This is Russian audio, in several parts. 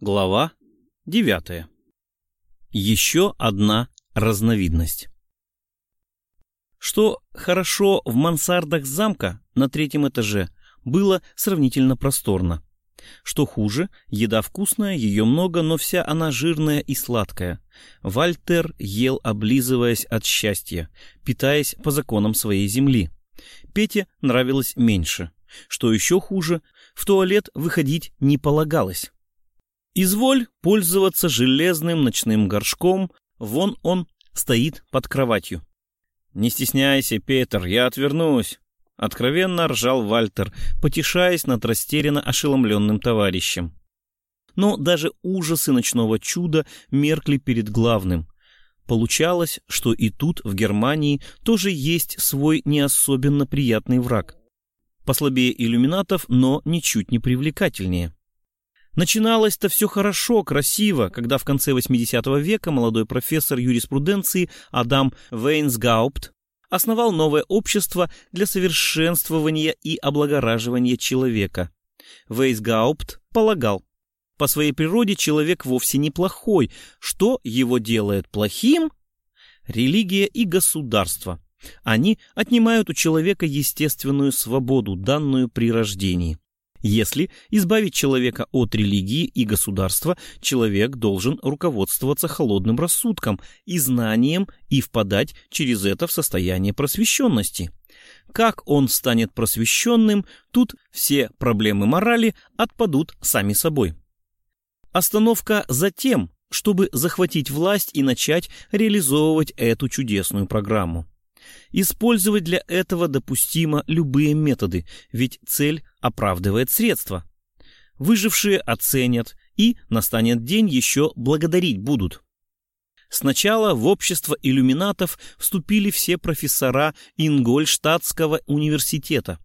Глава 9. Еще одна разновидность. Что хорошо в мансардах замка на третьем этаже было сравнительно просторно. Что хуже, еда вкусная, ее много, но вся она жирная и сладкая. Вальтер ел, облизываясь от счастья, питаясь по законам своей земли. Пете нравилось меньше. Что еще хуже, в туалет выходить не полагалось. Изволь пользоваться железным ночным горшком, вон он стоит под кроватью. «Не стесняйся, Петр, я отвернусь», — откровенно ржал Вальтер, потешаясь над растерянно ошеломленным товарищем. Но даже ужасы ночного чуда меркли перед главным. Получалось, что и тут, в Германии, тоже есть свой не особенно приятный враг. Послабее иллюминатов, но ничуть не привлекательнее. Начиналось-то все хорошо, красиво, когда в конце 80 века молодой профессор юриспруденции Адам Вейнсгаупт основал новое общество для совершенствования и облагораживания человека. Вейсгаупт полагал, по своей природе человек вовсе не плохой. Что его делает плохим? Религия и государство. Они отнимают у человека естественную свободу, данную при рождении. Если избавить человека от религии и государства, человек должен руководствоваться холодным рассудком и знанием и впадать через это в состояние просвещенности. Как он станет просвещенным, тут все проблемы морали отпадут сами собой. Остановка за тем, чтобы захватить власть и начать реализовывать эту чудесную программу. Использовать для этого допустимо любые методы, ведь цель оправдывает средства. Выжившие оценят, и настанет день еще благодарить будут. Сначала в общество иллюминатов вступили все профессора Ингольштадтского университета.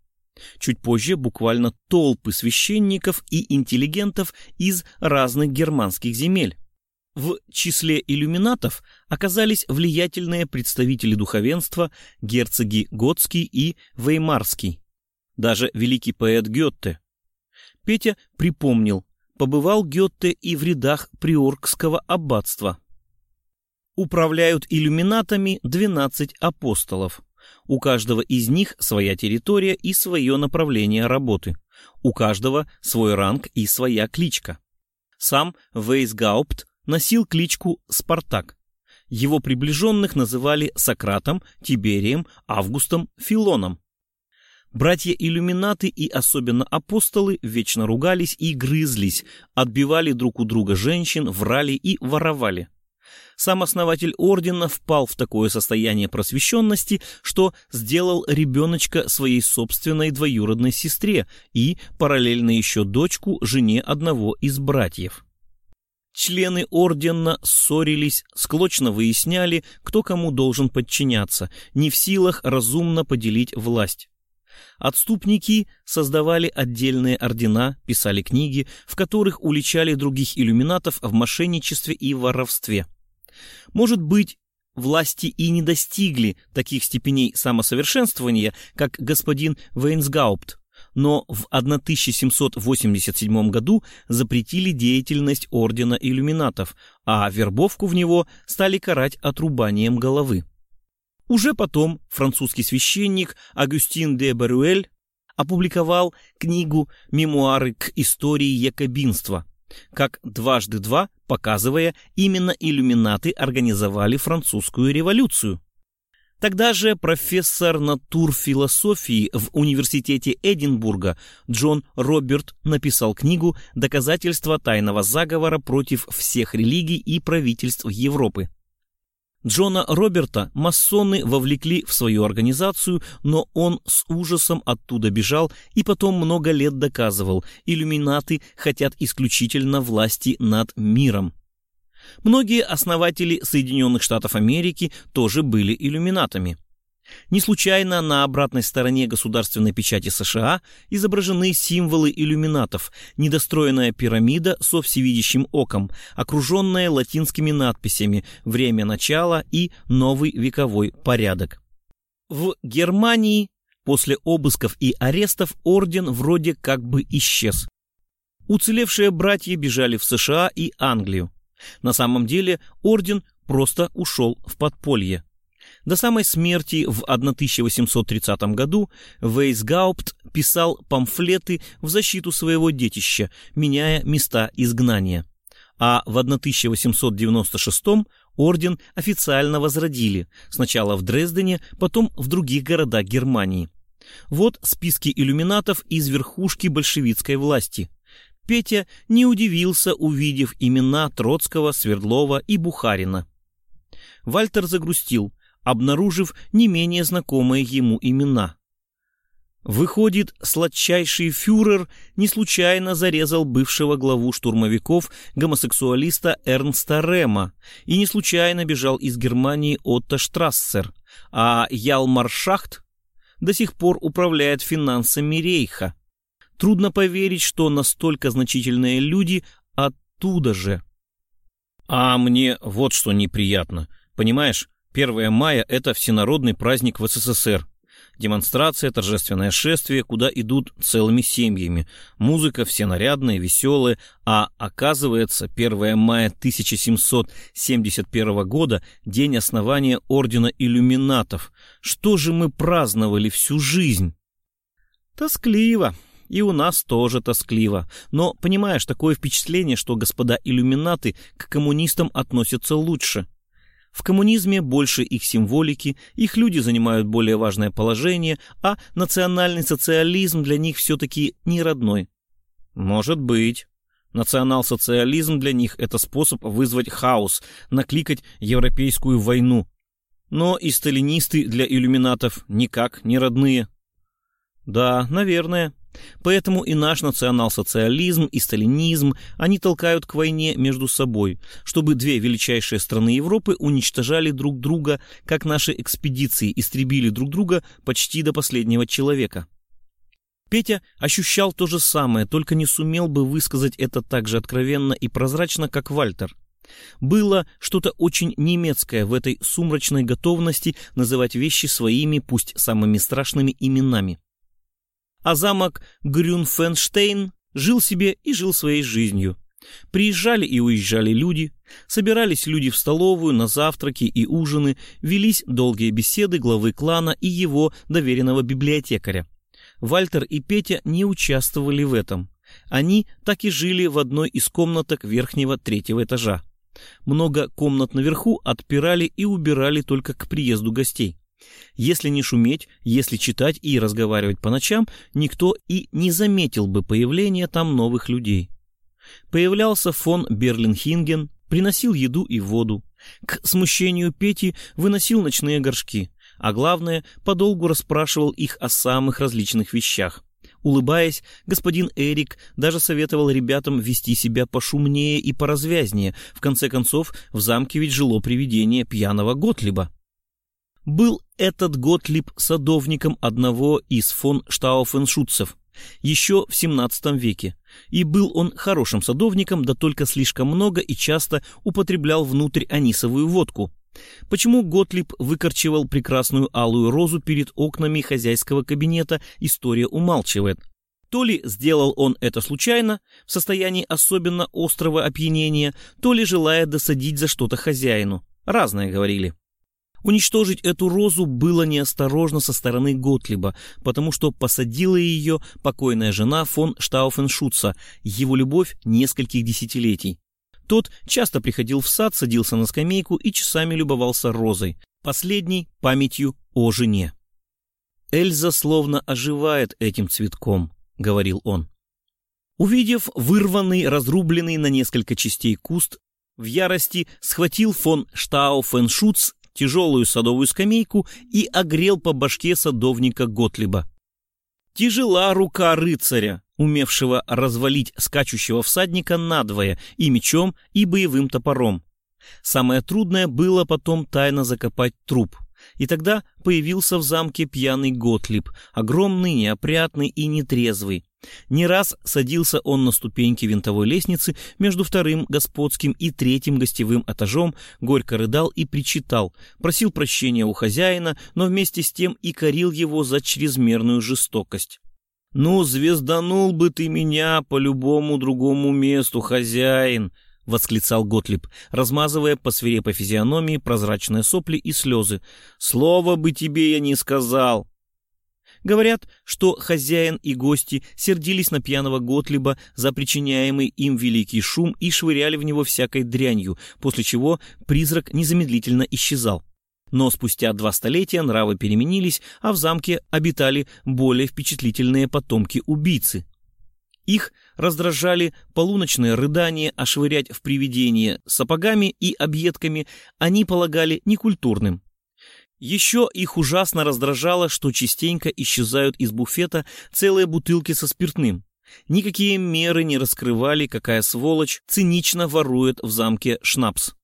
Чуть позже буквально толпы священников и интеллигентов из разных германских земель. В числе иллюминатов оказались влиятельные представители духовенства герцоги Готский и Веймарский, даже великий поэт Гетте. Петя припомнил, побывал Гетте и в рядах Приоргского аббатства. Управляют иллюминатами 12 апостолов. У каждого из них своя территория и свое направление работы. У каждого свой ранг и своя кличка. Сам Вейсгаупт носил кличку Спартак. Его приближенных называли Сократом, Тиберием, Августом, Филоном. Братья-иллюминаты и особенно апостолы вечно ругались и грызлись, отбивали друг у друга женщин, врали и воровали. Сам основатель ордена впал в такое состояние просвещенности, что сделал ребеночка своей собственной двоюродной сестре и параллельно еще дочку жене одного из братьев. Члены ордена ссорились, склочно выясняли, кто кому должен подчиняться, не в силах разумно поделить власть. Отступники создавали отдельные ордена, писали книги, в которых уличали других иллюминатов в мошенничестве и воровстве. Может быть, власти и не достигли таких степеней самосовершенствования, как господин Вейнсгаупт, но в 1787 году запретили деятельность ордена иллюминатов, а вербовку в него стали карать отрубанием головы. Уже потом французский священник Агюстин де Баруэль опубликовал книгу «Мемуары к истории якобинства», как дважды два, показывая, именно иллюминаты организовали французскую революцию. Тогда же профессор натурфилософии в университете Эдинбурга Джон Роберт написал книгу «Доказательства тайного заговора против всех религий и правительств Европы». Джона Роберта масоны вовлекли в свою организацию, но он с ужасом оттуда бежал и потом много лет доказывал, иллюминаты хотят исключительно власти над миром. Многие основатели Соединенных Штатов Америки тоже были иллюминатами. Не случайно на обратной стороне государственной печати США изображены символы иллюминатов, недостроенная пирамида со всевидящим оком, окруженная латинскими надписями «Время начала» и «Новый вековой порядок». В Германии после обысков и арестов орден вроде как бы исчез. Уцелевшие братья бежали в США и Англию. На самом деле орден просто ушел в подполье. До самой смерти в 1830 году Вейсгаупт писал памфлеты в защиту своего детища, меняя места изгнания. А в 1896 орден официально возродили, сначала в Дрездене, потом в других городах Германии. Вот списки иллюминатов из верхушки большевистской власти. Петя не удивился, увидев имена Троцкого, Свердлова и Бухарина. Вальтер загрустил, обнаружив не менее знакомые ему имена. Выходит, сладчайший фюрер не случайно зарезал бывшего главу штурмовиков гомосексуалиста Эрнста Рема и не случайно бежал из Германии Отто Штрассер, а Ялмар Шахт до сих пор управляет финансами Рейха. Трудно поверить, что настолько значительные люди оттуда же. А мне вот что неприятно. Понимаешь, 1 мая – это всенародный праздник в СССР. Демонстрация, торжественное шествие, куда идут целыми семьями. Музыка все нарядная, веселая, а оказывается 1 мая 1771 года – день основания Ордена Иллюминатов. Что же мы праздновали всю жизнь? Тоскливо. И у нас тоже тоскливо. Но, понимаешь, такое впечатление, что господа иллюминаты к коммунистам относятся лучше – в коммунизме больше их символики, их люди занимают более важное положение, а национальный социализм для них все-таки не родной. Может быть. Национал-социализм для них – это способ вызвать хаос, накликать европейскую войну. Но и сталинисты для иллюминатов никак не родные. Да, наверное. Поэтому и наш национал-социализм, и сталинизм, они толкают к войне между собой, чтобы две величайшие страны Европы уничтожали друг друга, как наши экспедиции истребили друг друга почти до последнего человека. Петя ощущал то же самое, только не сумел бы высказать это так же откровенно и прозрачно, как Вальтер. Было что-то очень немецкое в этой сумрачной готовности называть вещи своими, пусть самыми страшными именами а замок Грюнфенштейн жил себе и жил своей жизнью. Приезжали и уезжали люди, собирались люди в столовую на завтраки и ужины, велись долгие беседы главы клана и его доверенного библиотекаря. Вальтер и Петя не участвовали в этом. Они так и жили в одной из комнаток верхнего третьего этажа. Много комнат наверху отпирали и убирали только к приезду гостей. Если не шуметь, если читать и разговаривать по ночам, никто и не заметил бы появления там новых людей. Появлялся фон Берлинхинген, приносил еду и воду. К смущению Пети выносил ночные горшки, а главное, подолгу расспрашивал их о самых различных вещах. Улыбаясь, господин Эрик даже советовал ребятам вести себя пошумнее и поразвязнее. В конце концов, в замке ведь жило привидение пьяного Готлиба. Был этот Готлиб садовником одного из фон Штауфеншутцев еще в 17 веке, и был он хорошим садовником, да только слишком много и часто употреблял внутрь анисовую водку. Почему Готлиб выкорчевал прекрасную алую розу перед окнами хозяйского кабинета, история умалчивает. То ли сделал он это случайно, в состоянии особенно острого опьянения, то ли желая досадить за что-то хозяину. Разное говорили. Уничтожить эту розу было неосторожно со стороны Готлиба, потому что посадила ее покойная жена фон Штауфеншутца, его любовь нескольких десятилетий. Тот часто приходил в сад, садился на скамейку и часами любовался розой, последней памятью о жене. «Эльза словно оживает этим цветком», — говорил он. Увидев вырванный, разрубленный на несколько частей куст, в ярости схватил фон Штауфеншутц тяжелую садовую скамейку и огрел по башке садовника Готлиба. Тяжела рука рыцаря, умевшего развалить скачущего всадника надвое и мечом, и боевым топором. Самое трудное было потом тайно закопать труп. И тогда появился в замке пьяный Готлиб, огромный, неопрятный и нетрезвый. Не раз садился он на ступеньки винтовой лестницы между вторым господским и третьим гостевым этажом, горько рыдал и причитал, просил прощения у хозяина, но вместе с тем и корил его за чрезмерную жестокость. «Ну, звезданул бы ты меня по любому другому месту, хозяин!» — восклицал Готлиб, размазывая по свирепой физиономии прозрачные сопли и слезы. «Слово бы тебе я не сказал!» Говорят, что хозяин и гости сердились на пьяного Готлиба за причиняемый им великий шум и швыряли в него всякой дрянью, после чего призрак незамедлительно исчезал. Но спустя два столетия нравы переменились, а в замке обитали более впечатлительные потомки убийцы. Их раздражали полуночные рыдания, а швырять в привидение сапогами и объедками они полагали некультурным. Еще их ужасно раздражало, что частенько исчезают из буфета целые бутылки со спиртным. Никакие меры не раскрывали, какая сволочь цинично ворует в замке шнапс.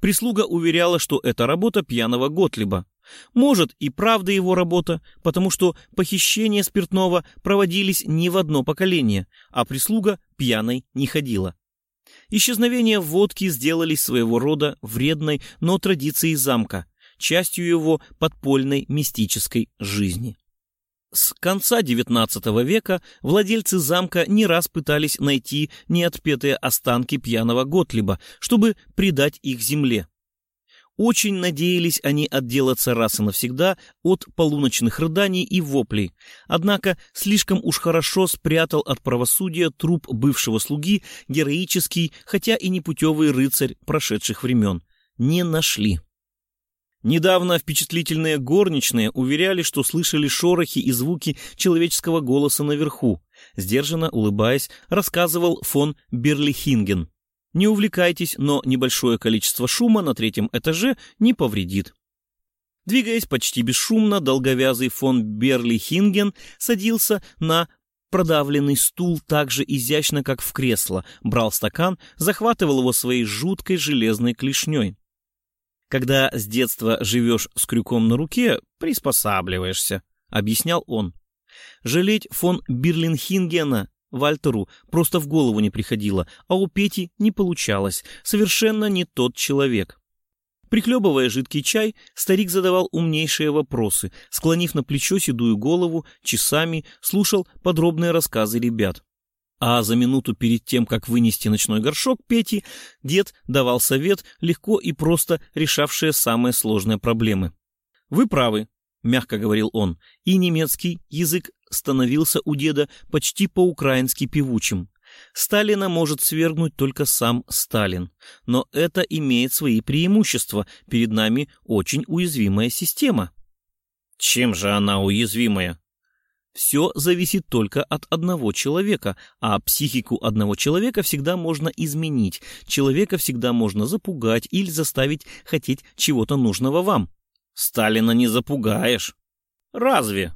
Прислуга уверяла, что это работа пьяного Готлиба. Может, и правда его работа, потому что похищения спиртного проводились не в одно поколение, а прислуга пьяной не ходила. Исчезновения водки сделались своего рода вредной, но традицией замка, частью его подпольной мистической жизни. С конца XIX века владельцы замка не раз пытались найти неотпетые останки пьяного Готлиба, чтобы предать их земле. Очень надеялись они отделаться раз и навсегда от полуночных рыданий и воплей, однако слишком уж хорошо спрятал от правосудия труп бывшего слуги героический, хотя и непутевый рыцарь прошедших времен. Не нашли. Недавно впечатлительные горничные уверяли, что слышали шорохи и звуки человеческого голоса наверху. Сдержанно улыбаясь, рассказывал фон Берлихинген. Не увлекайтесь, но небольшое количество шума на третьем этаже не повредит. Двигаясь почти бесшумно, долговязый фон Берлихинген садился на продавленный стул так же изящно, как в кресло, брал стакан, захватывал его своей жуткой железной клешней. Когда с детства живешь с крюком на руке, приспосабливаешься, — объяснял он. Жалеть фон Бирлинхингена Вальтеру просто в голову не приходило, а у Пети не получалось. Совершенно не тот человек. Прихлебывая жидкий чай, старик задавал умнейшие вопросы, склонив на плечо седую голову, часами слушал подробные рассказы ребят. А за минуту перед тем, как вынести ночной горшок Пети, дед давал совет, легко и просто решавшие самые сложные проблемы. «Вы правы», — мягко говорил он, и немецкий язык становился у деда почти по-украински певучим. Сталина может свергнуть только сам Сталин, но это имеет свои преимущества, перед нами очень уязвимая система. Чем же она уязвимая? Все зависит только от одного человека, а психику одного человека всегда можно изменить. Человека всегда можно запугать или заставить хотеть чего-то нужного вам. Сталина не запугаешь. Разве?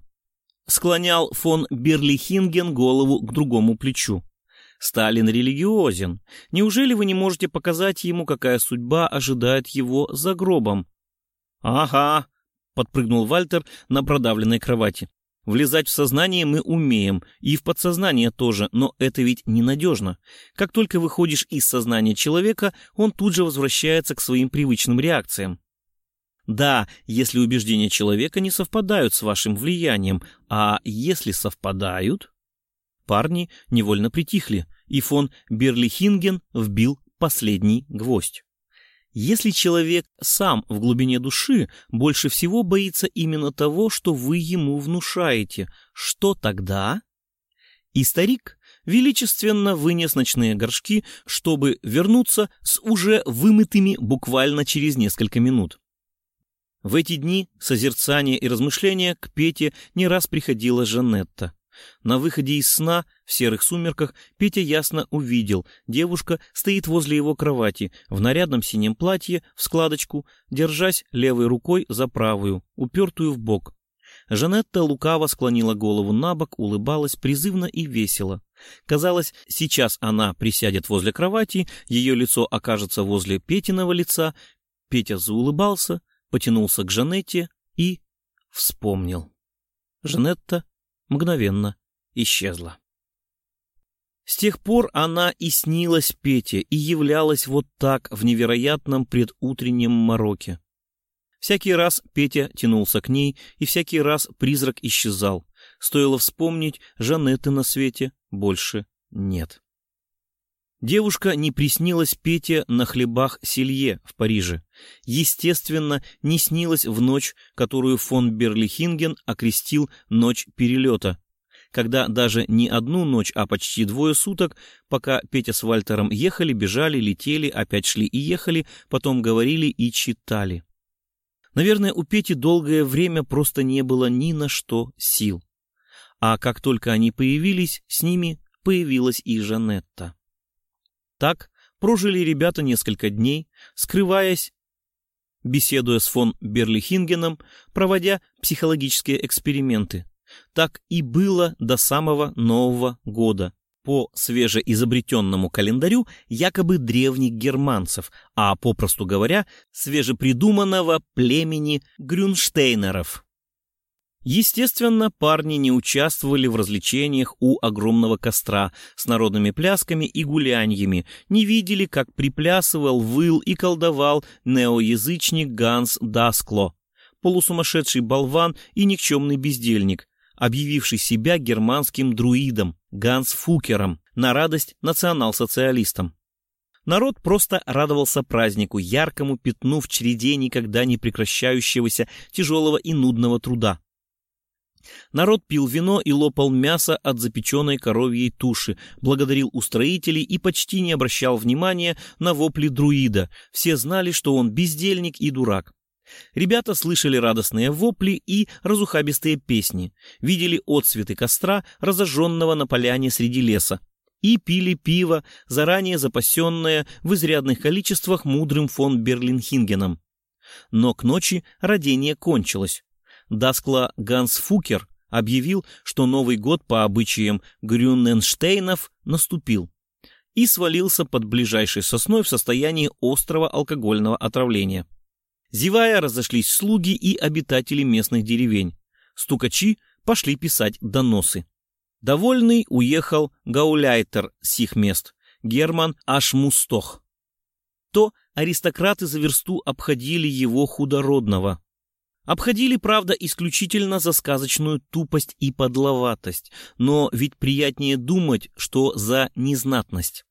Склонял фон Берлихинген голову к другому плечу. Сталин религиозен. Неужели вы не можете показать ему, какая судьба ожидает его за гробом? Ага, подпрыгнул Вальтер на продавленной кровати. Влезать в сознание мы умеем, и в подсознание тоже, но это ведь ненадежно. Как только выходишь из сознания человека, он тут же возвращается к своим привычным реакциям. Да, если убеждения человека не совпадают с вашим влиянием, а если совпадают... Парни невольно притихли, и фон Берлихинген вбил последний гвоздь. Если человек сам в глубине души больше всего боится именно того, что вы ему внушаете, что тогда? И старик величественно вынес ночные горшки, чтобы вернуться с уже вымытыми буквально через несколько минут. В эти дни созерцания и размышления к Пете не раз приходила Жанетта. На выходе из сна, в серых сумерках, Петя ясно увидел. Девушка стоит возле его кровати, в нарядном синем платье, в складочку, держась левой рукой за правую, упертую в бок. Жанетта лукаво склонила голову на бок, улыбалась призывно и весело. Казалось, сейчас она присядет возле кровати, ее лицо окажется возле Петиного лица. Петя заулыбался, потянулся к Жанетте и вспомнил. Жанетта мгновенно исчезла. С тех пор она и снилась Пете, и являлась вот так в невероятном предутреннем мороке. Всякий раз Петя тянулся к ней, и всякий раз призрак исчезал. Стоило вспомнить, Жанетты на свете больше нет. Девушка не приснилась Пете на хлебах Селье в Париже. Естественно, не снилась в ночь, которую фон Берлихинген окрестил «Ночь перелета», когда даже не одну ночь, а почти двое суток, пока Петя с Вальтером ехали, бежали, летели, опять шли и ехали, потом говорили и читали. Наверное, у Пети долгое время просто не было ни на что сил. А как только они появились, с ними появилась и Жанетта. Так прожили ребята несколько дней, скрываясь, беседуя с фон Берлихингеном, проводя психологические эксперименты. Так и было до самого Нового года. По свежеизобретенному календарю якобы древних германцев, а, попросту говоря, свежепридуманного племени Грюнштейнеров. Естественно, парни не участвовали в развлечениях у огромного костра с народными плясками и гуляньями, не видели, как приплясывал, выл и колдовал неоязычник Ганс Даскло, полусумасшедший болван и никчемный бездельник, объявивший себя германским друидом, Ганс Фукером, на радость национал-социалистам. Народ просто радовался празднику, яркому пятну в череде никогда не прекращающегося тяжелого и нудного труда. Народ пил вино и лопал мясо от запеченной коровьей туши, благодарил устроителей и почти не обращал внимания на вопли друида. Все знали, что он бездельник и дурак. Ребята слышали радостные вопли и разухабистые песни, видели отсветы костра, разожженного на поляне среди леса, и пили пиво, заранее запасенное в изрядных количествах мудрым фон Берлинхингеном. Но к ночи родение кончилось. Даскла Ганс Фукер объявил, что Новый год по обычаям Грюненштейнов наступил и свалился под ближайшей сосной в состоянии острого алкогольного отравления. Зевая, разошлись слуги и обитатели местных деревень. Стукачи пошли писать доносы. Довольный уехал гауляйтер сих мест, Герман Ашмустох. То аристократы за версту обходили его худородного. Обходили, правда, исключительно за сказочную тупость и подловатость, но ведь приятнее думать, что за незнатность.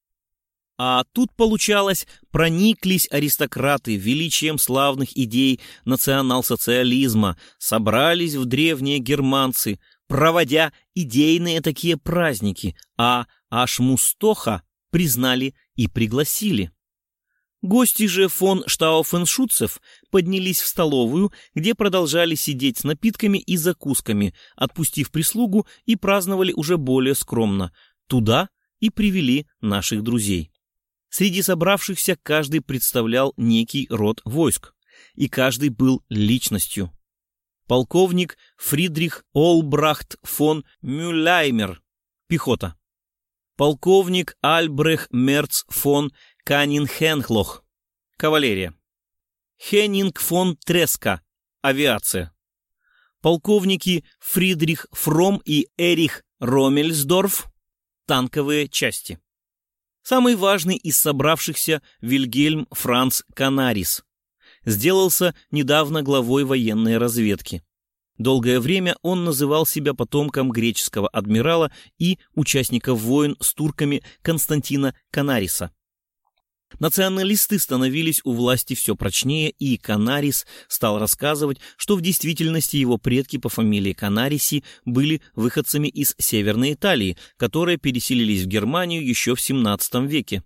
А тут, получалось, прониклись аристократы величием славных идей национал-социализма, собрались в древние германцы, проводя идейные такие праздники, а Ашмустоха признали и пригласили. Гости же фон Штауфеншутцев поднялись в столовую, где продолжали сидеть с напитками и закусками, отпустив прислугу и праздновали уже более скромно. Туда и привели наших друзей. Среди собравшихся каждый представлял некий род войск, и каждый был личностью. Полковник Фридрих Олбрахт фон Мюллаймер, пехота. Полковник Альбрех Мерц фон Канинхенхлох, кавалерия. Хеннинг фон Треска, авиация. Полковники Фридрих Фром и Эрих Ромельсдорф, танковые части. Самый важный из собравшихся Вильгельм Франц Канарис сделался недавно главой военной разведки. Долгое время он называл себя потомком греческого адмирала и участника войн с турками Константина Канариса. Националисты становились у власти все прочнее, и Канарис стал рассказывать, что в действительности его предки по фамилии Канариси были выходцами из Северной Италии, которые переселились в Германию еще в XVII веке.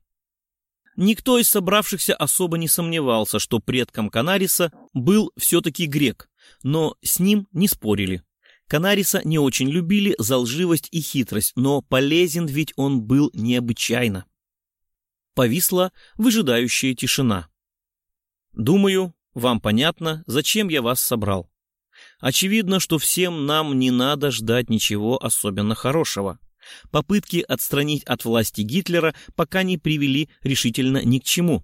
Никто из собравшихся особо не сомневался, что предком Канариса был все-таки грек, но с ним не спорили. Канариса не очень любили за лживость и хитрость, но полезен ведь он был необычайно. Повисла выжидающая тишина. Думаю, вам понятно, зачем я вас собрал. Очевидно, что всем нам не надо ждать ничего особенно хорошего. Попытки отстранить от власти Гитлера пока не привели решительно ни к чему.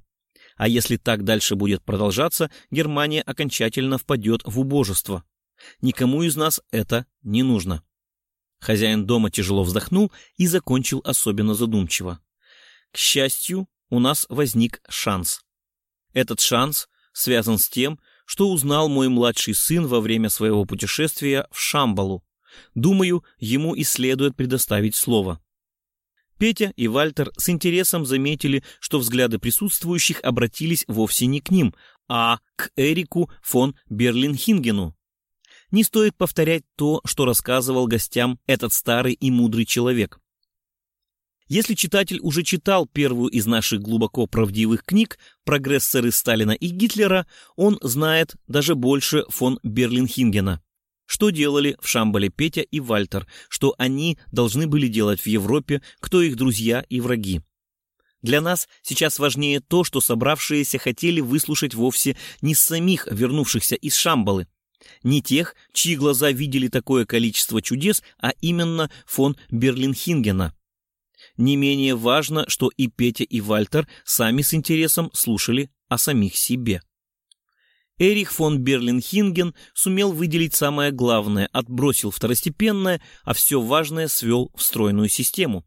А если так дальше будет продолжаться, Германия окончательно впадет в убожество. Никому из нас это не нужно. Хозяин дома тяжело вздохнул и закончил особенно задумчиво. К счастью, у нас возник шанс. Этот шанс связан с тем, что узнал мой младший сын во время своего путешествия в Шамбалу. Думаю, ему и следует предоставить слово. Петя и Вальтер с интересом заметили, что взгляды присутствующих обратились вовсе не к ним, а к Эрику фон Берлинхингену. Не стоит повторять то, что рассказывал гостям этот старый и мудрый человек. Если читатель уже читал первую из наших глубоко правдивых книг «Прогрессоры Сталина и Гитлера», он знает даже больше фон Берлинхингена. Что делали в Шамбале Петя и Вальтер, что они должны были делать в Европе, кто их друзья и враги. Для нас сейчас важнее то, что собравшиеся хотели выслушать вовсе не самих вернувшихся из Шамбалы, не тех, чьи глаза видели такое количество чудес, а именно фон Берлинхингена. Не менее важно, что и Петя, и Вальтер сами с интересом слушали о самих себе. Эрих фон Берлинхинген сумел выделить самое главное, отбросил второстепенное, а все важное свел в стройную систему.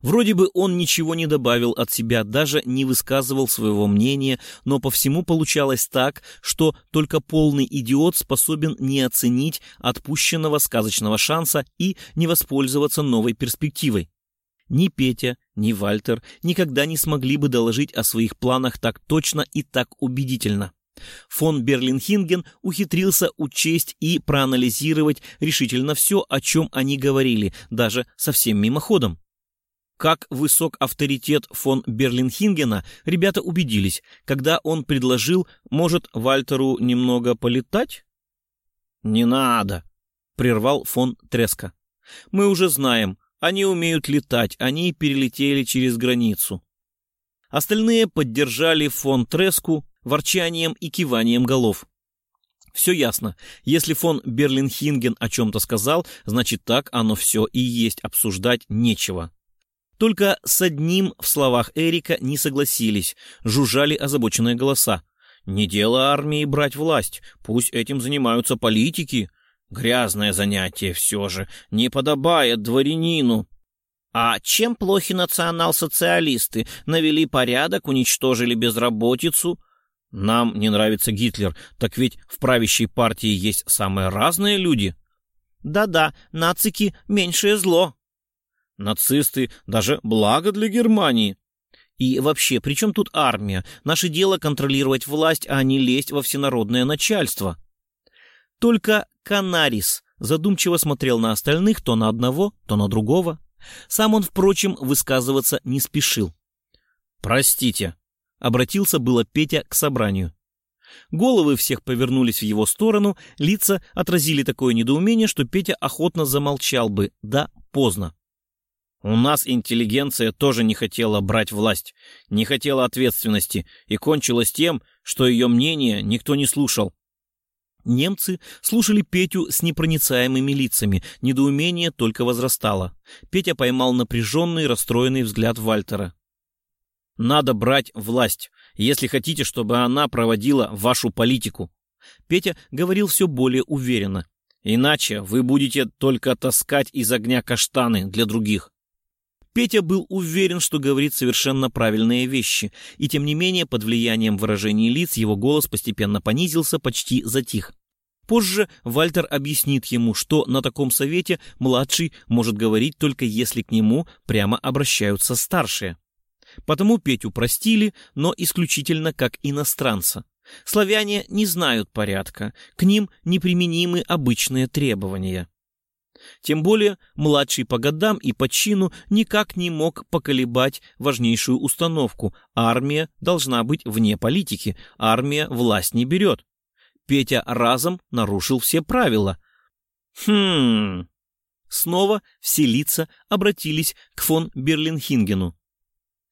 Вроде бы он ничего не добавил от себя, даже не высказывал своего мнения, но по всему получалось так, что только полный идиот способен не оценить отпущенного сказочного шанса и не воспользоваться новой перспективой. Ни Петя, ни Вальтер никогда не смогли бы доложить о своих планах так точно и так убедительно. Фон Берлинхинген ухитрился учесть и проанализировать решительно все, о чем они говорили, даже совсем мимоходом. Как высок авторитет фон Берлинхингена, ребята убедились, когда он предложил, может, Вальтеру немного полетать? «Не надо», — прервал фон Треска. «Мы уже знаем, они умеют летать, они перелетели через границу». Остальные поддержали фон Треску, ворчанием и киванием голов. Все ясно. Если фон Берлинхинген о чем-то сказал, значит так оно все и есть, обсуждать нечего. Только с одним в словах Эрика не согласились, жужжали озабоченные голоса. «Не дело армии брать власть, пусть этим занимаются политики. Грязное занятие все же, не подобает дворянину». «А чем плохи национал-социалисты? Навели порядок, уничтожили безработицу?» Нам не нравится Гитлер, так ведь в правящей партии есть самые разные люди. Да-да, нацики — меньшее зло. Нацисты — даже благо для Германии. И вообще, при чем тут армия? Наше дело контролировать власть, а не лезть во всенародное начальство. Только Канарис задумчиво смотрел на остальных, то на одного, то на другого. Сам он, впрочем, высказываться не спешил. «Простите», Обратился было Петя к собранию. Головы всех повернулись в его сторону, лица отразили такое недоумение, что Петя охотно замолчал бы, да поздно. У нас интеллигенция тоже не хотела брать власть, не хотела ответственности, и кончилось тем, что ее мнение никто не слушал. Немцы слушали Петю с непроницаемыми лицами, недоумение только возрастало. Петя поймал напряженный, расстроенный взгляд Вальтера. Надо брать власть, если хотите, чтобы она проводила вашу политику. Петя говорил все более уверенно. Иначе вы будете только таскать из огня каштаны для других. Петя был уверен, что говорит совершенно правильные вещи, и тем не менее под влиянием выражений лиц его голос постепенно понизился, почти затих. Позже Вальтер объяснит ему, что на таком совете младший может говорить только если к нему прямо обращаются старшие. Потому Петю простили, но исключительно как иностранца. Славяне не знают порядка, к ним неприменимы обычные требования. Тем более младший по годам и по чину никак не мог поколебать важнейшую установку. Армия должна быть вне политики, армия власть не берет. Петя разом нарушил все правила. Хм... Снова все лица обратились к фон Берлинхингену.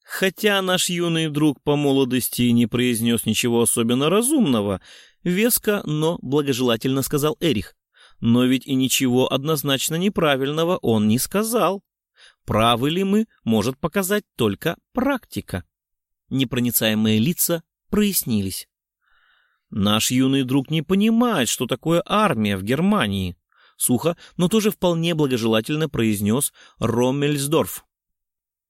Хотя наш юный друг по молодости не произнес ничего особенно разумного, веско, но благожелательно сказал Эрих. Но ведь и ничего однозначно неправильного он не сказал. Правы ли мы, может показать только практика. Непроницаемые лица прояснились. Наш юный друг не понимает, что такое армия в Германии. Сухо, но тоже вполне благожелательно произнес Роммельсдорф.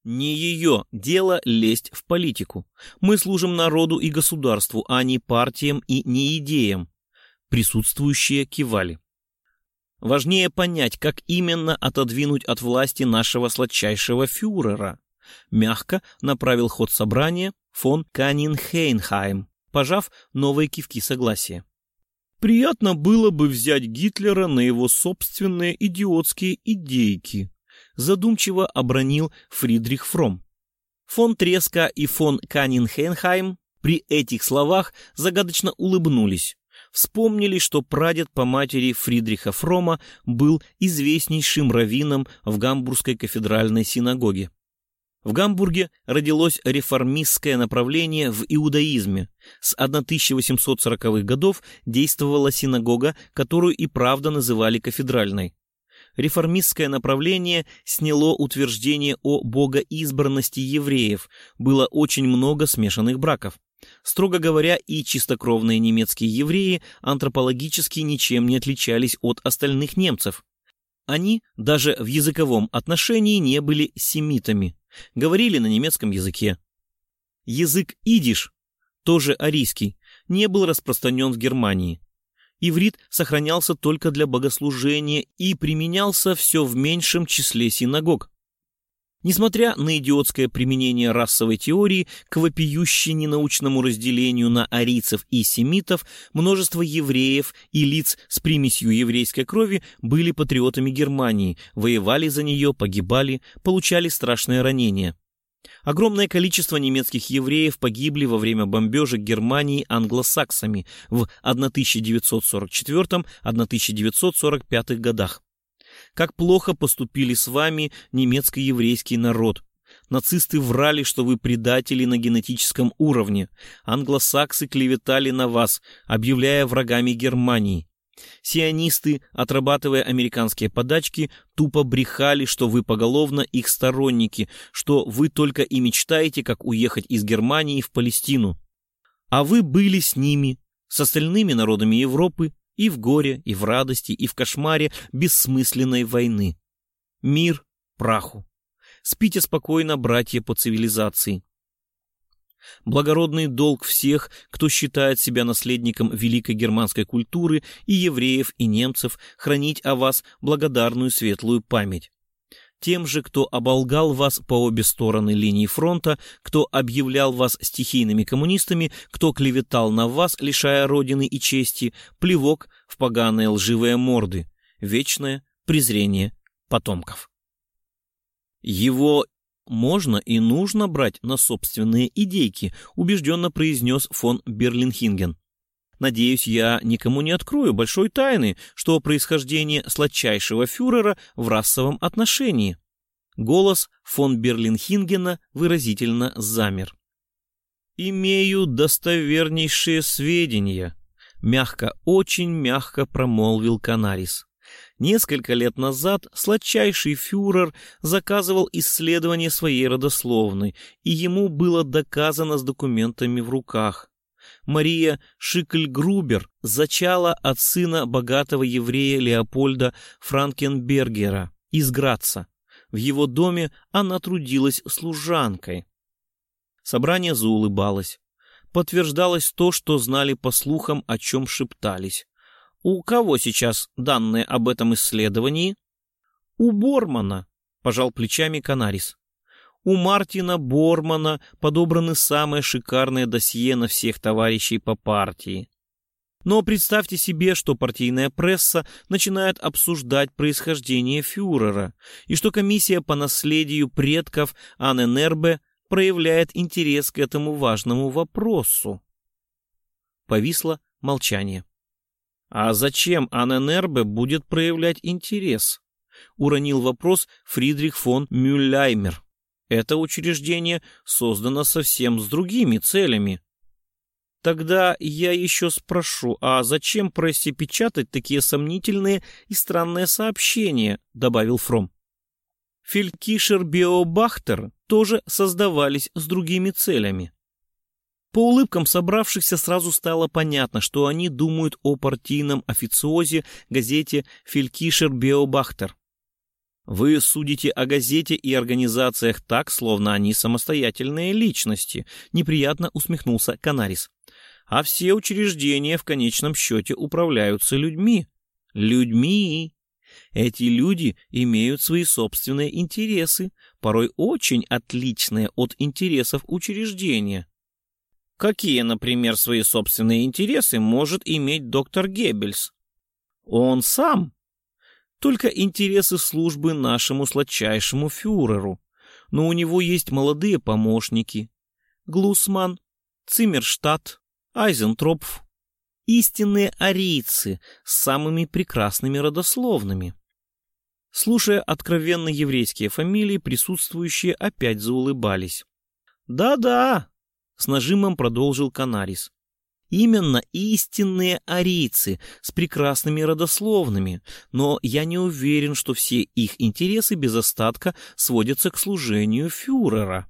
Не ее дело лезть в политику. Мы служим народу и государству, а не партиям и не идеям. Присутствующие кивали. Важнее понять, как именно отодвинуть от власти нашего сладчайшего фюрера. Мягко направил ход собрания фон Канинхейнхайм, пожав новые кивки согласия. Приятно было бы взять Гитлера на его собственные идиотские идейки, задумчиво обронил Фридрих Фром. Фон Треска и фон Канинхейнхайм при этих словах загадочно улыбнулись. Вспомнили, что прадед по матери Фридриха Фрома был известнейшим раввином в Гамбургской кафедральной синагоге. В Гамбурге родилось реформистское направление в иудаизме. С 1840-х годов действовала синагога, которую и правда называли кафедральной. Реформистское направление сняло утверждение о богоизбранности евреев, было очень много смешанных браков. Строго говоря, и чистокровные немецкие евреи антропологически ничем не отличались от остальных немцев. Они даже в языковом отношении не были семитами, говорили на немецком языке. Язык идиш, тоже арийский, не был распространен в Германии. Иврит сохранялся только для богослужения и применялся все в меньшем числе синагог. Несмотря на идиотское применение расовой теории к вопиюще ненаучному разделению на арийцев и семитов, множество евреев и лиц с примесью еврейской крови были патриотами Германии, воевали за нее, погибали, получали страшные ранения. Огромное количество немецких евреев погибли во время бомбежек Германии англосаксами в 1944-1945 годах. Как плохо поступили с вами немецко-еврейский народ. Нацисты врали, что вы предатели на генетическом уровне. Англосаксы клеветали на вас, объявляя врагами Германии. Сионисты, отрабатывая американские подачки, тупо брехали, что вы поголовно их сторонники, что вы только и мечтаете, как уехать из Германии в Палестину. А вы были с ними, с остальными народами Европы, и в горе, и в радости, и в кошмаре бессмысленной войны. Мир праху. Спите спокойно, братья по цивилизации. Благородный долг всех, кто считает себя наследником великой германской культуры и евреев, и немцев, хранить о вас благодарную светлую память тем же, кто оболгал вас по обе стороны линии фронта, кто объявлял вас стихийными коммунистами, кто клеветал на вас, лишая родины и чести, плевок в поганые лживые морды, вечное презрение потомков. Его можно и нужно брать на собственные идейки, убежденно произнес фон Берлинхинген. Надеюсь, я никому не открою большой тайны, что происхождение сладчайшего фюрера в расовом отношении. Голос фон Берлинхингена выразительно замер. «Имею достовернейшие сведения», — мягко, очень мягко промолвил Канарис. Несколько лет назад сладчайший фюрер заказывал исследование своей родословной, и ему было доказано с документами в руках. Мария Шикльгрубер зачала от сына богатого еврея Леопольда Франкенбергера из Граца. В его доме она трудилась служанкой. Собрание заулыбалось. Подтверждалось то, что знали по слухам, о чем шептались. У кого сейчас данные об этом исследовании? У Бормана, пожал плечами Канарис. У Мартина Бормана подобраны самые шикарные досье на всех товарищей по партии. Но представьте себе, что партийная пресса начинает обсуждать происхождение фюрера, и что комиссия по наследию предков Анненербе проявляет интерес к этому важному вопросу. Повисло молчание. А зачем Анненербе будет проявлять интерес? Уронил вопрос Фридрих фон Мюллаймер. Это учреждение создано совсем с другими целями. Тогда я еще спрошу, а зачем прессе печатать такие сомнительные и странные сообщения, добавил Фром. Фелькишер Биобахтер тоже создавались с другими целями. По улыбкам собравшихся сразу стало понятно, что они думают о партийном официозе газете «Фелькишер Биобахтер». Вы судите о газете и организациях так, словно они самостоятельные личности, неприятно усмехнулся Канарис. А все учреждения в конечном счете управляются людьми. Людьми. Эти люди имеют свои собственные интересы, порой очень отличные от интересов учреждения. Какие, например, свои собственные интересы может иметь доктор Геббельс? Он сам. Только интересы службы нашему сладчайшему фюреру. Но у него есть молодые помощники. Глусман, Циммерштадт, Айзентропф. Истинные арийцы с самыми прекрасными родословными. Слушая откровенно еврейские фамилии, присутствующие опять заулыбались. «Да-да», — с нажимом продолжил Канарис. «Именно истинные арийцы с прекрасными родословными, но я не уверен, что все их интересы без остатка сводятся к служению фюрера».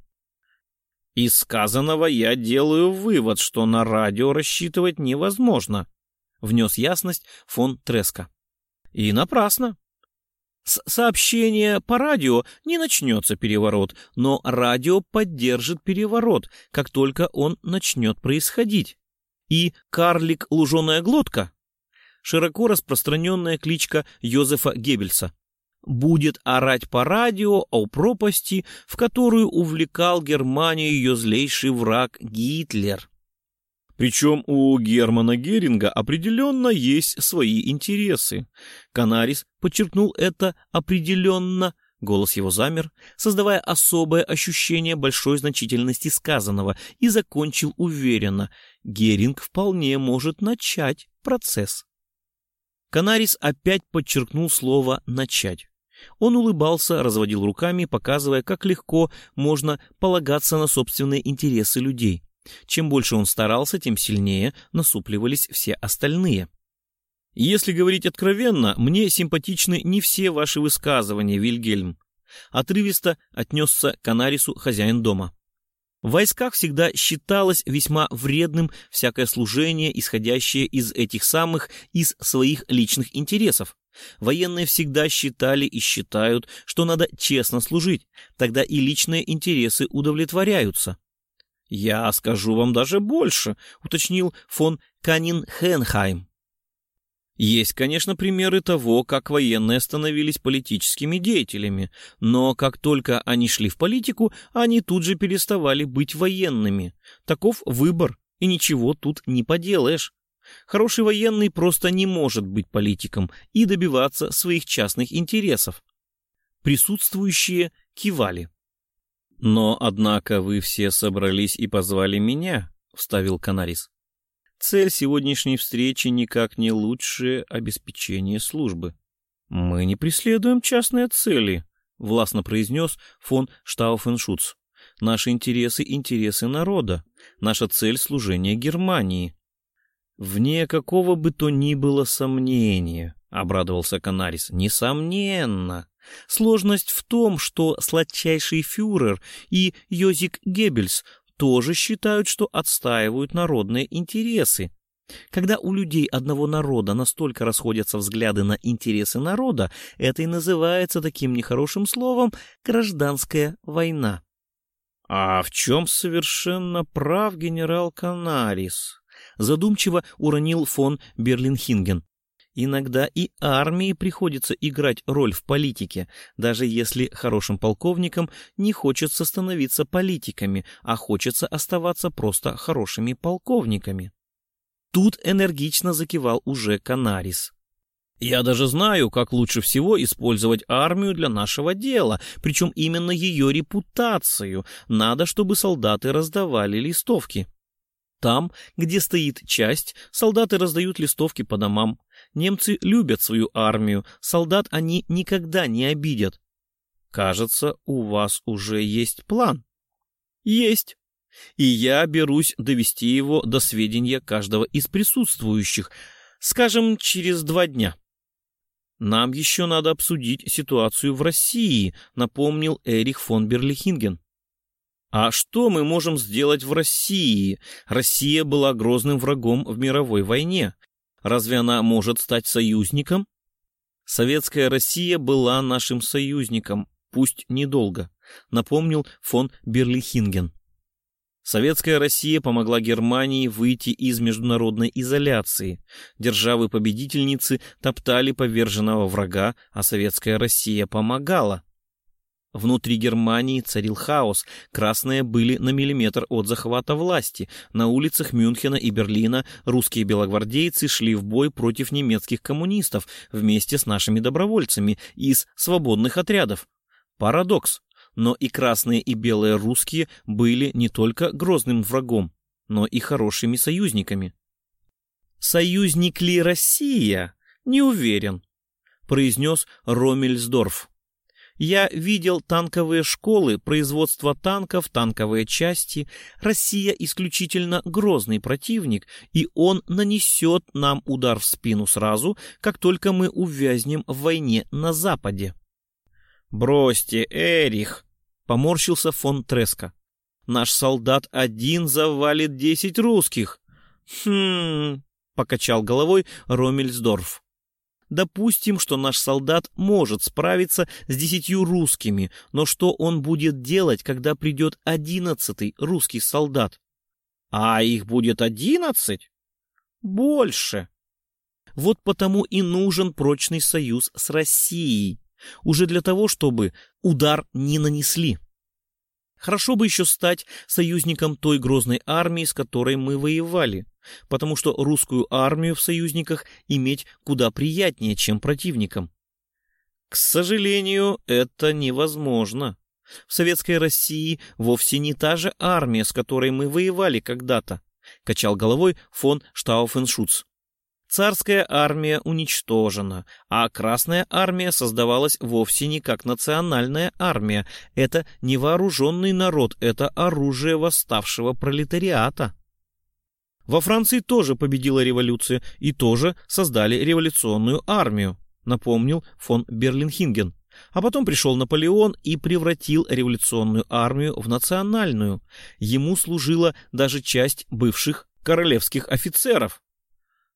Из сказанного я делаю вывод, что на радио рассчитывать невозможно, внес ясность фон Треска. И напрасно. С сообщения по радио не начнется переворот, но радио поддержит переворот, как только он начнет происходить. И карлик луженая глотка — широко распространенная кличка Йозефа Геббельса будет орать по радио о пропасти, в которую увлекал Германию ее злейший враг Гитлер. Причем у Германа Геринга определенно есть свои интересы. Канарис подчеркнул это определенно, голос его замер, создавая особое ощущение большой значительности сказанного, и закончил уверенно, Геринг вполне может начать процесс. Канарис опять подчеркнул слово «начать». Он улыбался, разводил руками, показывая, как легко можно полагаться на собственные интересы людей. Чем больше он старался, тем сильнее насупливались все остальные. «Если говорить откровенно, мне симпатичны не все ваши высказывания, Вильгельм», — отрывисто отнесся к Анарису хозяин дома. В войсках всегда считалось весьма вредным всякое служение, исходящее из этих самых, из своих личных интересов. Военные всегда считали и считают, что надо честно служить, тогда и личные интересы удовлетворяются. «Я скажу вам даже больше», — уточнил фон Канинхенхайм. Есть, конечно, примеры того, как военные становились политическими деятелями, но как только они шли в политику, они тут же переставали быть военными. Таков выбор, и ничего тут не поделаешь. Хороший военный просто не может быть политиком и добиваться своих частных интересов. Присутствующие кивали. «Но, однако, вы все собрались и позвали меня», — вставил Канарис. Цель сегодняшней встречи никак не лучшее обеспечение службы. «Мы не преследуем частные цели», — властно произнес фон Штауфеншутц. «Наши интересы — интересы народа. Наша цель — служение Германии». «Вне какого бы то ни было сомнения», — обрадовался Канарис. «Несомненно. Сложность в том, что сладчайший фюрер и Йозик Геббельс тоже считают, что отстаивают народные интересы. Когда у людей одного народа настолько расходятся взгляды на интересы народа, это и называется таким нехорошим словом «гражданская война». А в чем совершенно прав генерал Канарис? Задумчиво уронил фон Берлинхинген. Иногда и армии приходится играть роль в политике, даже если хорошим полковникам не хочется становиться политиками, а хочется оставаться просто хорошими полковниками. Тут энергично закивал уже Канарис. Я даже знаю, как лучше всего использовать армию для нашего дела, причем именно ее репутацию. Надо, чтобы солдаты раздавали листовки. Там, где стоит часть, солдаты раздают листовки по домам. Немцы любят свою армию, солдат они никогда не обидят. Кажется, у вас уже есть план. Есть. И я берусь довести его до сведения каждого из присутствующих, скажем, через два дня. Нам еще надо обсудить ситуацию в России, напомнил Эрих фон Берлихинген. А что мы можем сделать в России? Россия была грозным врагом в мировой войне. Разве она может стать союзником? Советская Россия была нашим союзником, пусть недолго, напомнил фон Берлихинген. Советская Россия помогла Германии выйти из международной изоляции. Державы-победительницы топтали поверженного врага, а Советская Россия помогала. Внутри Германии царил хаос, красные были на миллиметр от захвата власти. На улицах Мюнхена и Берлина русские белогвардейцы шли в бой против немецких коммунистов вместе с нашими добровольцами из свободных отрядов. Парадокс. Но и красные и белые русские были не только грозным врагом, но и хорошими союзниками. «Союзник ли Россия? Не уверен», — произнес Ромельсдорф. Я видел танковые школы, производство танков, танковые части. Россия исключительно грозный противник, и он нанесет нам удар в спину сразу, как только мы увязнем в войне на Западе. «Бросьте, Эрих!» Поморщился фон Треска. Наш солдат один завалит десять русских. Хм, покачал головой Ромельсдорф. Допустим, что наш солдат может справиться с десятью русскими, но что он будет делать, когда придет одиннадцатый русский солдат? А их будет одиннадцать? Больше. Вот потому и нужен прочный союз с Россией уже для того, чтобы удар не нанесли. Хорошо бы еще стать союзником той грозной армии, с которой мы воевали, потому что русскую армию в союзниках иметь куда приятнее, чем противникам. К сожалению, это невозможно. В Советской России вовсе не та же армия, с которой мы воевали когда-то, качал головой фон Штауфеншутц. Царская армия уничтожена, а Красная армия создавалась вовсе не как национальная армия. Это не вооруженный народ, это оружие восставшего пролетариата. Во Франции тоже победила революция и тоже создали революционную армию, напомнил фон Берлинхинген. А потом пришел Наполеон и превратил революционную армию в национальную. Ему служила даже часть бывших королевских офицеров.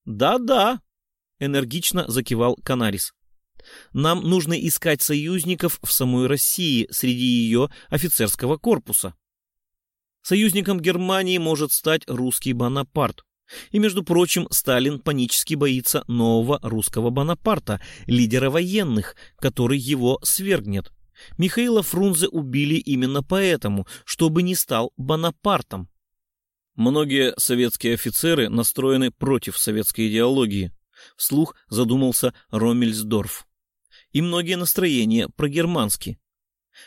«Да-да», — энергично закивал Канарис. «Нам нужно искать союзников в самой России среди ее офицерского корпуса. Союзником Германии может стать русский Бонапарт. И, между прочим, Сталин панически боится нового русского Бонапарта, лидера военных, который его свергнет. Михаила Фрунзе убили именно поэтому, чтобы не стал Бонапартом. Многие советские офицеры настроены против советской идеологии. Вслух задумался Ромельсдорф. И многие настроения прогермански.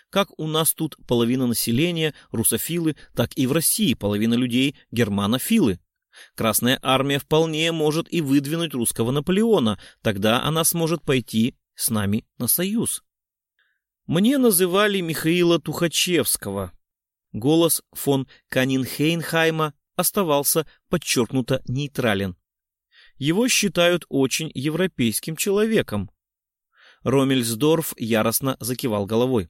Как у нас тут половина населения русофилы, так и в России половина людей германофилы. Красная армия вполне может и выдвинуть русского Наполеона, тогда она сможет пойти с нами на союз. Мне называли Михаила Тухачевского, Голос фон Канинхейнхайма оставался подчеркнуто нейтрален. Его считают очень европейским человеком. Ромельсдорф яростно закивал головой.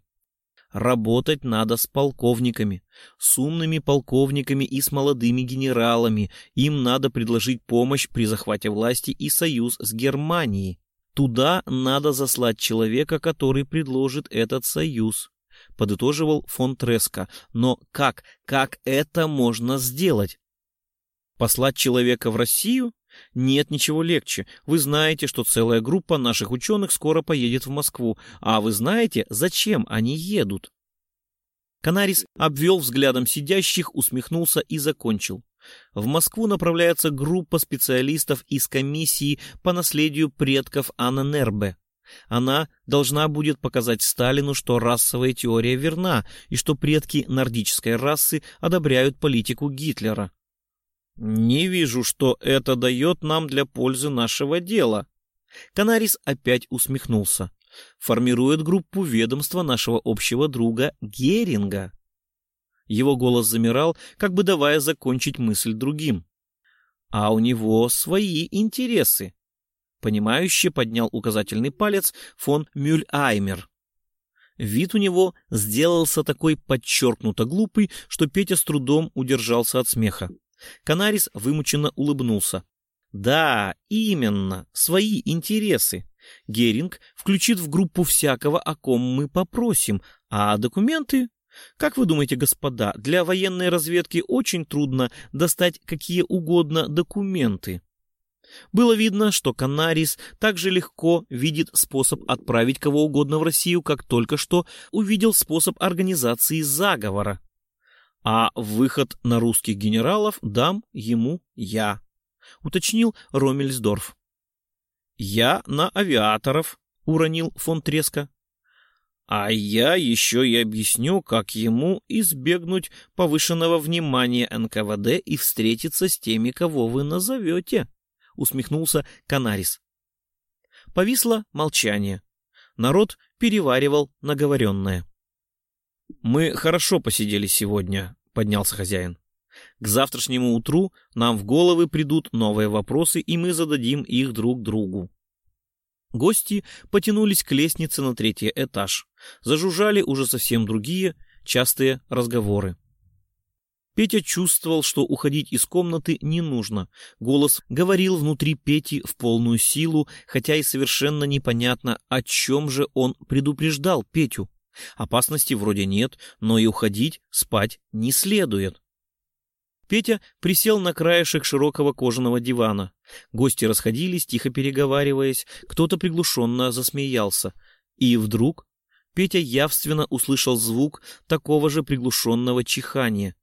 Работать надо с полковниками, с умными полковниками и с молодыми генералами. Им надо предложить помощь при захвате власти и союз с Германией. Туда надо заслать человека, который предложит этот союз. — подытоживал фон Треска. «Но как, как это можно сделать?» «Послать человека в Россию? Нет ничего легче. Вы знаете, что целая группа наших ученых скоро поедет в Москву. А вы знаете, зачем они едут?» Канарис обвел взглядом сидящих, усмехнулся и закончил. В Москву направляется группа специалистов из комиссии по наследию предков Анна Нербе. Она должна будет показать Сталину, что расовая теория верна и что предки нордической расы одобряют политику Гитлера. Не вижу, что это дает нам для пользы нашего дела. Канарис опять усмехнулся. Формирует группу ведомства нашего общего друга Геринга. Его голос замирал, как бы давая закончить мысль другим. А у него свои интересы. Понимающе поднял указательный палец фон Мюльаймер. Вид у него сделался такой подчеркнуто глупый, что Петя с трудом удержался от смеха. Канарис вымученно улыбнулся. «Да, именно, свои интересы. Геринг включит в группу всякого, о ком мы попросим, а документы Как вы думаете, господа, для военной разведки очень трудно достать какие угодно документы? Было видно, что Канарис также легко видит способ отправить кого угодно в Россию, как только что увидел способ организации заговора. А выход на русских генералов дам ему я, уточнил Ромельсдорф. Я на авиаторов, уронил фон Треска. А я еще и объясню, как ему избегнуть повышенного внимания НКВД и встретиться с теми, кого вы назовете, — усмехнулся Канарис. Повисло молчание. Народ переваривал наговоренное. «Мы хорошо посидели сегодня», — поднялся хозяин. «К завтрашнему утру нам в головы придут новые вопросы, и мы зададим их друг другу. Гости потянулись к лестнице на третий этаж. Зажужжали уже совсем другие, частые разговоры. Петя чувствовал, что уходить из комнаты не нужно. Голос говорил внутри Пети в полную силу, хотя и совершенно непонятно, о чем же он предупреждал Петю. Опасности вроде нет, но и уходить спать не следует. Петя присел на краешек широкого кожаного дивана. Гости расходились, тихо переговариваясь, кто-то приглушенно засмеялся. И вдруг Петя явственно услышал звук такого же приглушенного чихания.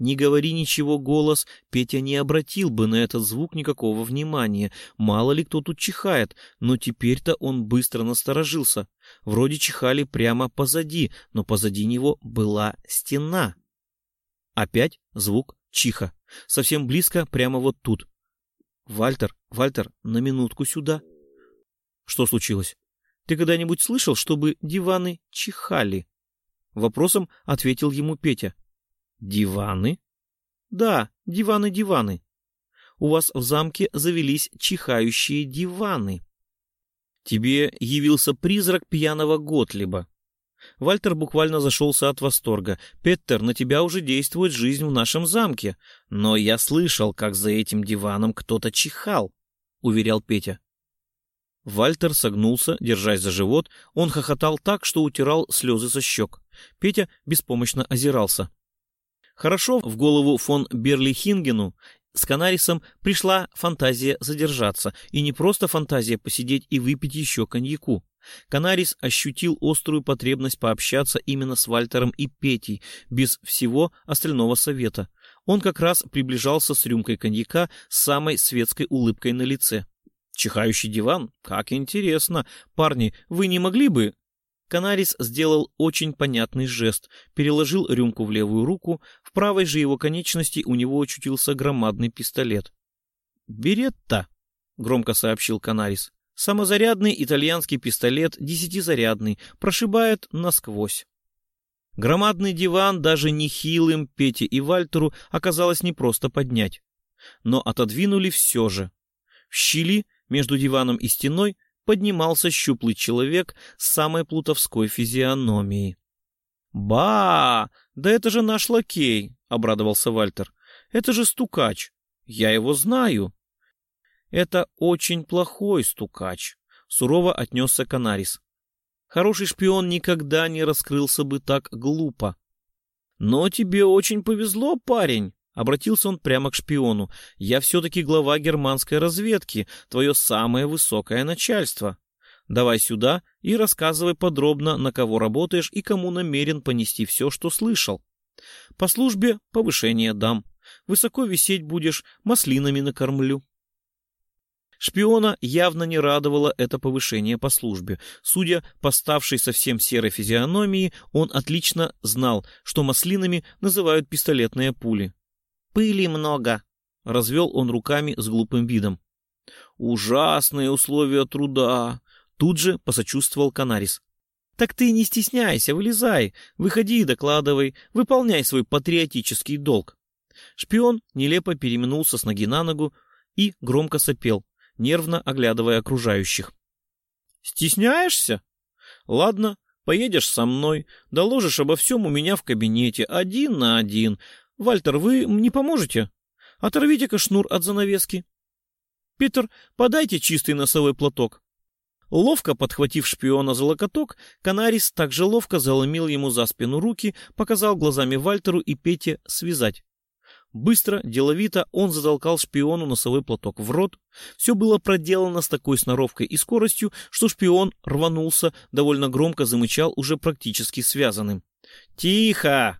Не говори ничего голос, Петя не обратил бы на этот звук никакого внимания. Мало ли кто тут чихает, но теперь-то он быстро насторожился. Вроде чихали прямо позади, но позади него была стена. Опять звук чиха. Совсем близко, прямо вот тут. «Вальтер, Вальтер, на минутку сюда». «Что случилось? Ты когда-нибудь слышал, чтобы диваны чихали?» Вопросом ответил ему Петя. «Диваны?» «Да, диваны-диваны. У вас в замке завелись чихающие диваны». «Тебе явился призрак пьяного Готлиба. Вальтер буквально зашелся от восторга. «Петтер, на тебя уже действует жизнь в нашем замке. Но я слышал, как за этим диваном кто-то чихал», — уверял Петя. Вальтер согнулся, держась за живот. Он хохотал так, что утирал слезы со щек. Петя беспомощно озирался. Хорошо в голову фон Берлихингену с Канарисом пришла фантазия задержаться, и не просто фантазия посидеть и выпить еще коньяку. Канарис ощутил острую потребность пообщаться именно с Вальтером и Петей, без всего остального совета. Он как раз приближался с рюмкой коньяка с самой светской улыбкой на лице. «Чихающий диван? Как интересно! Парни, вы не могли бы...» Канарис сделал очень понятный жест, переложил рюмку в левую руку, в правой же его конечности у него очутился громадный пистолет. «Беретта», — громко сообщил Канарис. Самозарядный итальянский пистолет, десятизарядный, прошибает насквозь. Громадный диван даже нехилым Пете и Вальтеру оказалось непросто поднять. Но отодвинули все же. В щели между диваном и стеной поднимался щуплый человек с самой плутовской физиономией. «Ба! Да это же наш лакей!» — обрадовался Вальтер. «Это же стукач! Я его знаю!» Это очень плохой стукач, сурово отнесся Канарис. Хороший шпион никогда не раскрылся бы так глупо. Но тебе очень повезло, парень. Обратился он прямо к шпиону. «Я все-таки глава германской разведки, твое самое высокое начальство. Давай сюда и рассказывай подробно, на кого работаешь и кому намерен понести все, что слышал. По службе повышение дам. Высоко висеть будешь, маслинами накормлю». Шпиона явно не радовало это повышение по службе. Судя по ставшей совсем серой физиономии, он отлично знал, что маслинами называют пистолетные пули. «Пыли много», — развел он руками с глупым видом. «Ужасные условия труда», — тут же посочувствовал Канарис. «Так ты не стесняйся, вылезай, выходи и докладывай, выполняй свой патриотический долг». Шпион нелепо переминулся с ноги на ногу и громко сопел нервно оглядывая окружающих. «Стесняешься? Ладно, поедешь со мной, доложишь обо всем у меня в кабинете, один на один. Вальтер, вы не поможете? Оторвите-ка шнур от занавески. Питер, подайте чистый носовой платок. Ловко подхватив шпиона за локоток, Канарис также ловко заломил ему за спину руки, показал глазами Вальтеру и Пете связать. Быстро, деловито он затолкал шпиону носовой платок в рот. Все было проделано с такой сноровкой и скоростью, что шпион рванулся, довольно громко замычал, уже практически связанным. «Тихо!»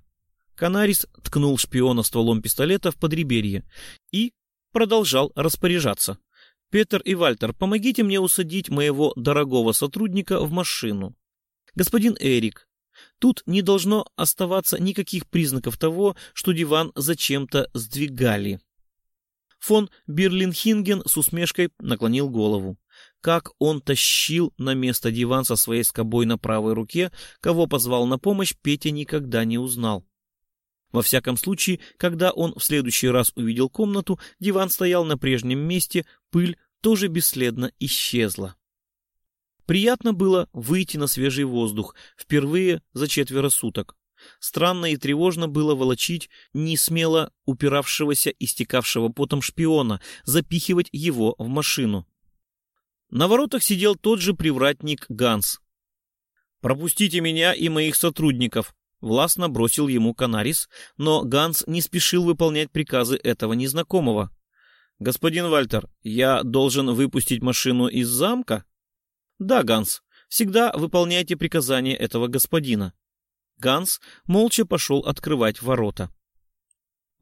Канарис ткнул шпиона стволом пистолета в подреберье и продолжал распоряжаться. «Петер и Вальтер, помогите мне усадить моего дорогого сотрудника в машину. Господин Эрик, тут не должно оставаться никаких признаков того, что диван зачем-то сдвигали». Фон Бирлинхинген с усмешкой наклонил голову. Как он тащил на место диван со своей скобой на правой руке, кого позвал на помощь, Петя никогда не узнал. Во всяком случае, когда он в следующий раз увидел комнату, диван стоял на прежнем месте, пыль тоже бесследно исчезла. Приятно было выйти на свежий воздух, впервые за четверо суток. Странно и тревожно было волочить не смело упиравшегося и стекавшего потом шпиона, запихивать его в машину. На воротах сидел тот же привратник Ганс. «Пропустите меня и моих сотрудников», Властно бросил ему Канарис, но Ганс не спешил выполнять приказы этого незнакомого. «Господин Вальтер, я должен выпустить машину из замка?» «Да, Ганс, всегда выполняйте приказания этого господина». Ганс молча пошел открывать ворота.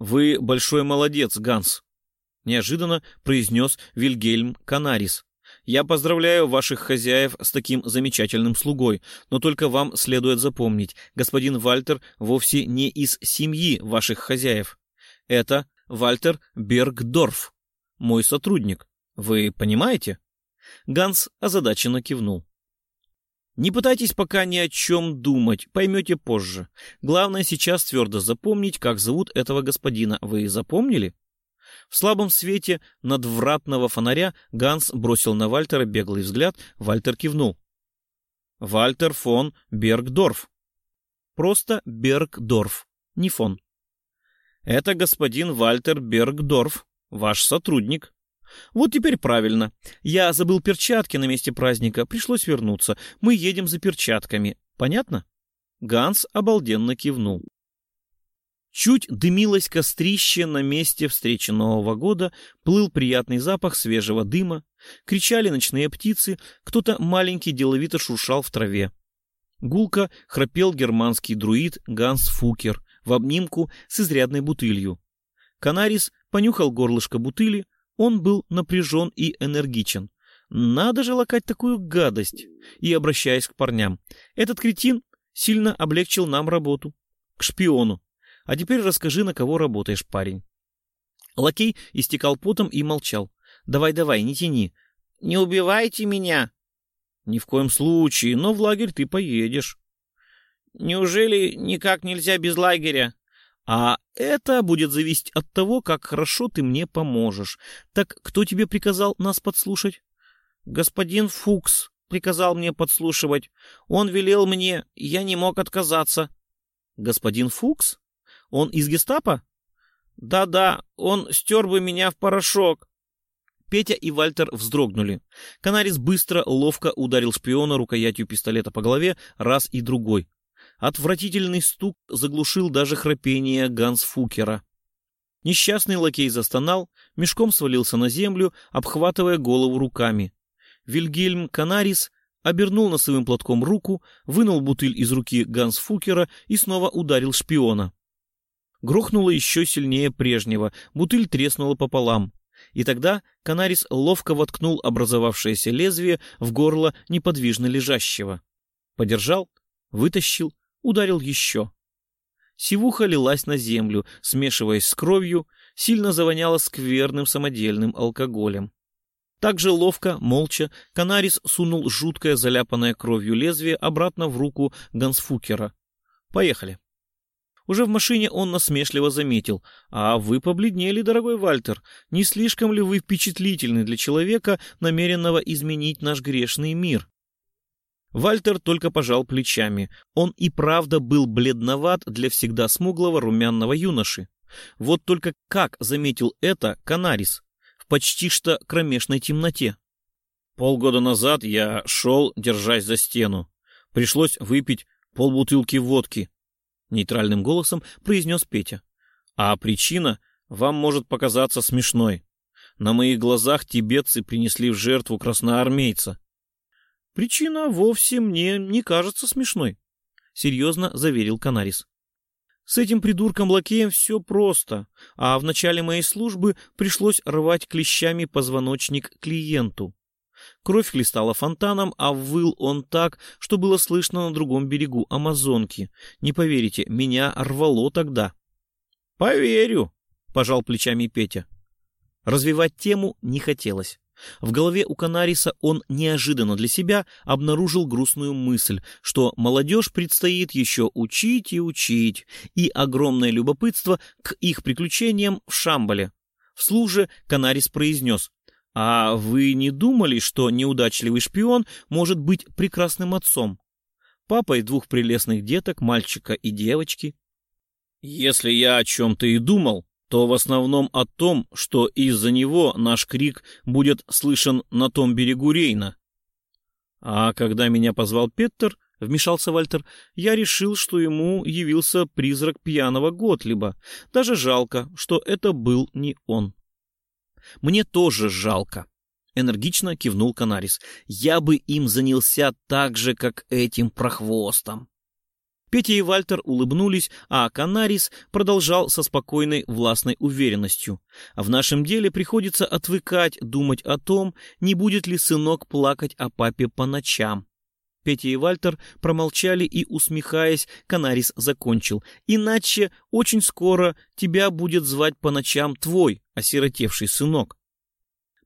«Вы большой молодец, Ганс», — неожиданно произнес Вильгельм Канарис. Я поздравляю ваших хозяев с таким замечательным слугой, но только вам следует запомнить, господин Вальтер вовсе не из семьи ваших хозяев. Это Вальтер Бергдорф, мой сотрудник. Вы понимаете? Ганс озадаченно кивнул. Не пытайтесь пока ни о чем думать, поймете позже. Главное сейчас твердо запомнить, как зовут этого господина. Вы запомнили? В слабом свете надвратного фонаря Ганс бросил на Вальтера беглый взгляд, Вальтер кивнул. «Вальтер фон Бергдорф». Просто Бергдорф, не фон. «Это господин Вальтер Бергдорф, ваш сотрудник». «Вот теперь правильно. Я забыл перчатки на месте праздника, пришлось вернуться. Мы едем за перчатками. Понятно?» Ганс обалденно кивнул. Чуть дымилось кострище на месте встречи Нового года, плыл приятный запах свежего дыма, кричали ночные птицы, кто-то маленький деловито шуршал в траве. Гулко храпел германский друид Ганс Фукер в обнимку с изрядной бутылью. Канарис понюхал горлышко бутыли, он был напряжен и энергичен. Надо же лакать такую гадость. И, обращаясь к парням, этот кретин сильно облегчил нам работу. К шпиону. А теперь расскажи, на кого работаешь, парень. Лакей истекал потом и молчал. Давай-давай, не тяни. Не убивайте меня. Ни в коем случае, но в лагерь ты поедешь. Неужели никак нельзя без лагеря? А это будет зависеть от того, как хорошо ты мне поможешь. Так кто тебе приказал нас подслушать? Господин Фукс приказал мне подслушивать. Он велел мне, я не мог отказаться. Господин Фукс? Он из гестапо? Да-да, он стер бы меня в порошок. Петя и Вальтер вздрогнули. Канарис быстро, ловко ударил шпиона рукоятью пистолета по голове раз и другой. Отвратительный стук заглушил даже храпение Гансфукера. Несчастный лакей застонал, мешком свалился на землю, обхватывая голову руками. Вильгельм Канарис обернул носовым платком руку, вынул бутыль из руки Гансфукера и снова ударил шпиона. Грохнуло еще сильнее прежнего, бутыль треснула пополам. И тогда Канарис ловко воткнул образовавшееся лезвие в горло неподвижно лежащего. Подержал, вытащил, ударил еще. Сивуха лилась на землю, смешиваясь с кровью, сильно завоняла скверным самодельным алкоголем. Так же ловко, молча, Канарис сунул жуткое заляпанное кровью лезвие обратно в руку Гансфукера. «Поехали». Уже в машине он насмешливо заметил. «А вы побледнели, дорогой Вальтер. Не слишком ли вы впечатлительны для человека, намеренного изменить наш грешный мир?» Вальтер только пожал плечами. Он и правда был бледноват для всегда смуглого румяного юноши. Вот только как заметил это Канарис в почти что кромешной темноте. Полгода назад я шел, держась за стену. Пришлось выпить полбутылки водки. Нейтральным голосом произнес Петя. А причина вам может показаться смешной. На моих глазах тибетцы принесли в жертву красноармейца. Причина вовсе мне не кажется смешной, серьезно заверил Канарис. С этим придурком-лакеем все просто, а в начале моей службы пришлось рвать клещами позвоночник клиенту. Кровь хлестала фонтаном, а выл он так, что было слышно на другом берегу Амазонки. Не поверите, меня рвало тогда. — Поверю, — пожал плечами Петя. Развивать тему не хотелось. В голове у Канариса он неожиданно для себя обнаружил грустную мысль, что молодежь предстоит еще учить и учить, и огромное любопытство к их приключениям в Шамбале. Вслух же Канарис произнес, «А вы не думали, что неудачливый шпион может быть прекрасным отцом? Папой двух прелестных деток, мальчика и девочки?» «Если я о чем-то и думал, то в основном о том, что из-за него наш крик будет слышен на том берегу Рейна. А когда меня позвал Петтер, вмешался Вальтер, я решил, что ему явился призрак пьяного Готлиба. Даже жалко, что это был не он. Мне тоже жалко. Энергично кивнул Канарис. Я бы им занялся так же, как этим прохвостом. Петя и Вальтер улыбнулись, а Канарис продолжал со спокойной властной уверенностью. В нашем деле приходится отвыкать думать о том, не будет ли сынок плакать о папе по ночам. Петя и Вальтер промолчали и, усмехаясь, Канарис закончил. «Иначе очень скоро тебя будет звать по ночам твой осиротевший сынок».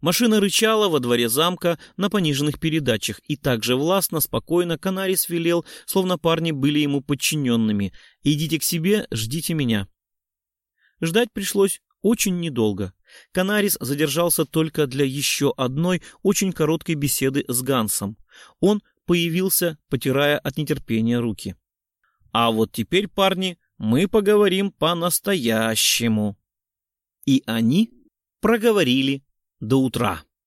Машина рычала во дворе замка на пониженных передачах, и так же властно, спокойно Канарис велел, словно парни были ему подчиненными. «Идите к себе, ждите меня». Ждать пришлось очень недолго. Канарис задержался только для еще одной очень короткой беседы с Гансом. Он появился, потирая от нетерпения руки. «А вот теперь, парни, мы поговорим по-настоящему». И они проговорили до утра.